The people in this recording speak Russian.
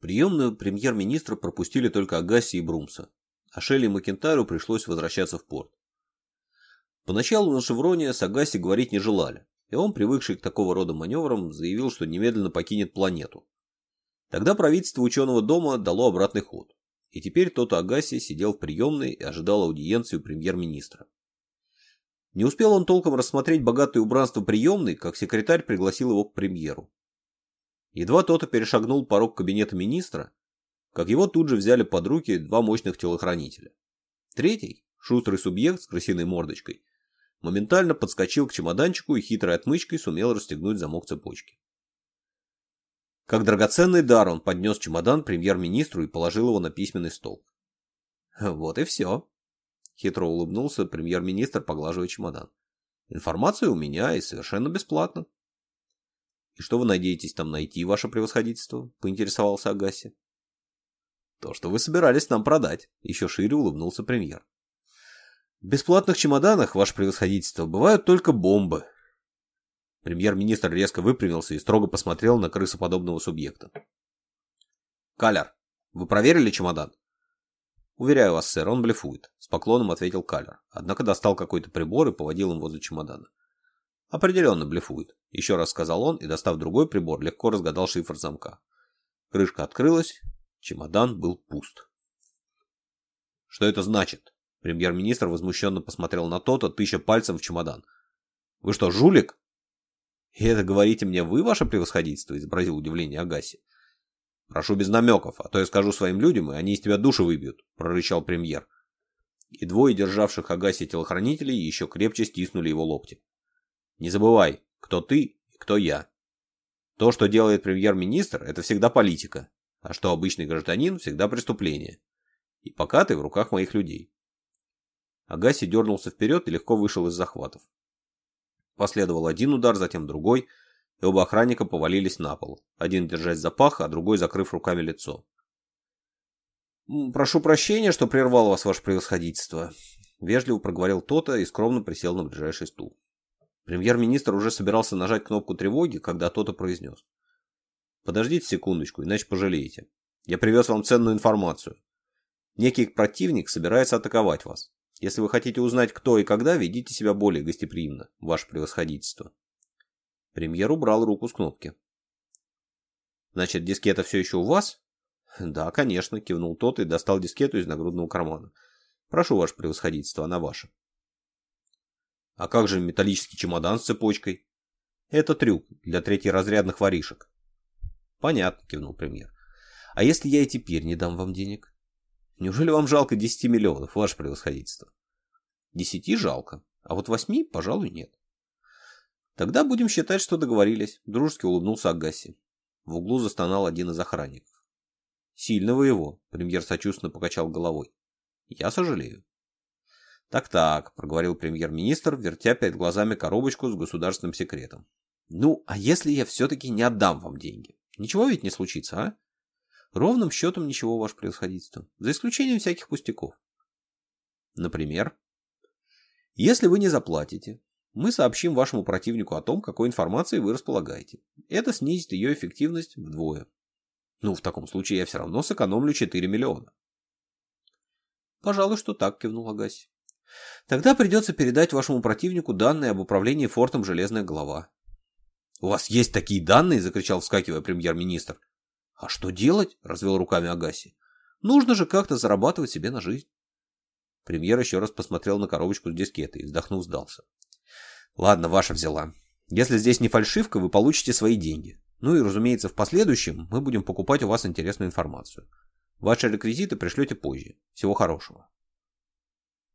Приемную премьер-министра пропустили только Агаси и Брумса, а Шелли и Макентарю пришлось возвращаться в порт. Поначалу на Шевроне с Агаси говорить не желали, и он, привыкший к такого рода маневрам, заявил, что немедленно покинет планету. Тогда правительство ученого дома дало обратный ход, и теперь тот Агаси сидел в приемной и ожидал аудиенцию премьер-министра. Не успел он толком рассмотреть богатое убранство приемной, как секретарь пригласил его к премьеру. Едва тот-то перешагнул порог кабинета министра, как его тут же взяли под руки два мощных телохранителя. Третий, шустрый субъект с крысиной мордочкой, моментально подскочил к чемоданчику и хитрой отмычкой сумел расстегнуть замок цепочки. Как драгоценный дар он поднес чемодан премьер-министру и положил его на письменный стол. «Вот и все», — хитро улыбнулся премьер-министр, поглаживая чемодан. «Информация у меня и совершенно бесплатно». И что вы надеетесь там найти, ваше превосходительство? Поинтересовался Агаси. То, что вы собирались нам продать, еще шире улыбнулся премьер. В бесплатных чемоданах, ваше превосходительство, бывают только бомбы. Премьер-министр резко выпрямился и строго посмотрел на крысоподобного субъекта. Калер, вы проверили чемодан? Уверяю вас, сэр, он блефует, с поклоном ответил Калер. Однако достал какой-то прибор и поводил им возле чемодана. Определенно блефует. Еще раз сказал он и, достав другой прибор, легко разгадал шифр замка. Крышка открылась, чемодан был пуст. «Что это значит?» Премьер-министр возмущенно посмотрел на то-то, тыща пальцем в чемодан. «Вы что, жулик?» «И это говорите мне вы, ваше превосходительство?» – изобразил удивление Агаси. «Прошу без намеков, а то я скажу своим людям, и они из тебя души выбьют», – прорычал премьер. И двое державших Агаси телохранителей еще крепче стиснули его локти. Не забывай, кто ты и кто я. То, что делает премьер-министр, это всегда политика, а что обычный гражданин, всегда преступление. И пока ты в руках моих людей. Агаси дернулся вперед и легко вышел из захватов. Последовал один удар, затем другой, и оба охранника повалились на пол, один держась за пах, а другой закрыв руками лицо. «Прошу прощения, что прервал вас ваше превосходительство», — вежливо проговорил кто-то и скромно присел на ближайший стул. Премьер-министр уже собирался нажать кнопку тревоги, когда кто-то произнес. «Подождите секундочку, иначе пожалеете. Я привез вам ценную информацию. Некий противник собирается атаковать вас. Если вы хотите узнать, кто и когда, ведите себя более гостеприимно, ваше превосходительство». Премьер убрал руку с кнопки. «Значит, дискета все еще у вас?» «Да, конечно», — кивнул тот и достал дискету из нагрудного кармана. «Прошу, ваше превосходительство, она ваша». А как же металлический чемодан с цепочкой? Это трюк для третьеразрядных воришек. Понятно, кивнул премьер. А если я и теперь не дам вам денег? Неужели вам жалко 10 миллионов, ваше превосходительство? Десяти жалко, а вот восьми, пожалуй, нет. Тогда будем считать, что договорились, дружески улыбнулся Агасси. В углу застонал один из охранников. Сильного его, премьер сочувственно покачал головой. Я сожалею. «Так-так», — проговорил премьер-министр, вертя перед глазами коробочку с государственным секретом. «Ну, а если я все-таки не отдам вам деньги? Ничего ведь не случится, а?» «Ровным счетом ничего, ваше превосходительство, за исключением всяких пустяков». «Например?» «Если вы не заплатите, мы сообщим вашему противнику о том, какой информацией вы располагаете. Это снизит ее эффективность вдвое». «Ну, в таком случае я все равно сэкономлю 4 миллиона». «Пожалуй, что так», — кивнул Агась. Тогда придется передать вашему противнику данные об управлении фортом «Железная голова». «У вас есть такие данные?» – закричал, вскакивая премьер-министр. «А что делать?» – развел руками Агаси. «Нужно же как-то зарабатывать себе на жизнь». Премьер еще раз посмотрел на коробочку с дискетой и, вздохнув, сдался. «Ладно, ваша взяла. Если здесь не фальшивка, вы получите свои деньги. Ну и, разумеется, в последующем мы будем покупать у вас интересную информацию. Ваши реквизиты пришлете позже. Всего хорошего».